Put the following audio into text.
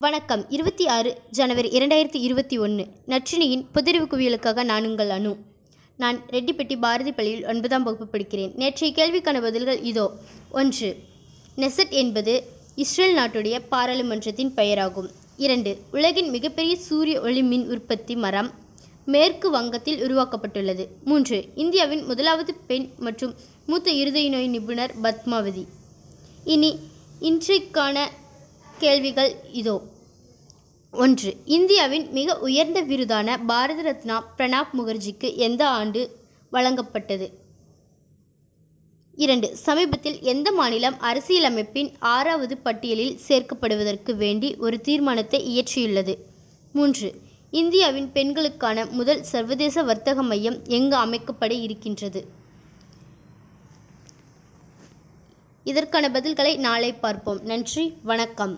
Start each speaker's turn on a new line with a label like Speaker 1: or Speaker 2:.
Speaker 1: வணக்கம். இருபத்தி ஆறு ஜனவரி இரண்டாயிரத்தி இருபத்தி ஒன்று நற்றினியின் புதறிவு குவியலுக்காக நான் உங்கள் அனு. நான் ரெட்டிப்பட்டி பாரதி பள்ளியில் ஒன்பதாம் வகுப்பு படிக்கிறேன். நேற்றைய கேள்விக்கான பதில்கள் இதோ. ஒன்று நெசட் என்பது இஸ்ரேல் நாட்டுடைய பாராளுமன்றத்தின் பெயராகும். இரண்டு உலகின் மிகப்பெரிய சூரிய ஒளி மின் உற்பத்தி மரம் மேற்கு வங்கத்தில் உருவாக்கப்பட்டுள்ளது. மூன்று இந்தியாவின் முதலாவது பெண் மற்றும் மூத்த இருதய நோய் நிபுணர் பத்மாவதி. இனி இன்றைக்கான கேள்விகள் இதோ. ஒன்று இந்தியாவின் மிக உயர்ந்த விருதான பாரத ரத்னா பிரணாப் முகர்ஜிக்கு எந்த ஆண்டு வழங்கப்பட்டது? இரண்டு சமீபத்தில் எந்த மாநிலம் அரசியலமைப்பின் ஆறாவது பட்டியலில் சேர்க்கப்படுவதற்கு வேண்டி ஒரு தீர்மானத்தை இயற்றியுள்ளது? மூன்று இந்தியாவின் பெண்களுக்கான முதல் சர்வதேச வர்த்தக மையம் எங்கு அமைக்கப்பட இருக்கின்றது? இதற்கான பதில்களை நாளை பார்ப்போம். நன்றி வணக்கம்.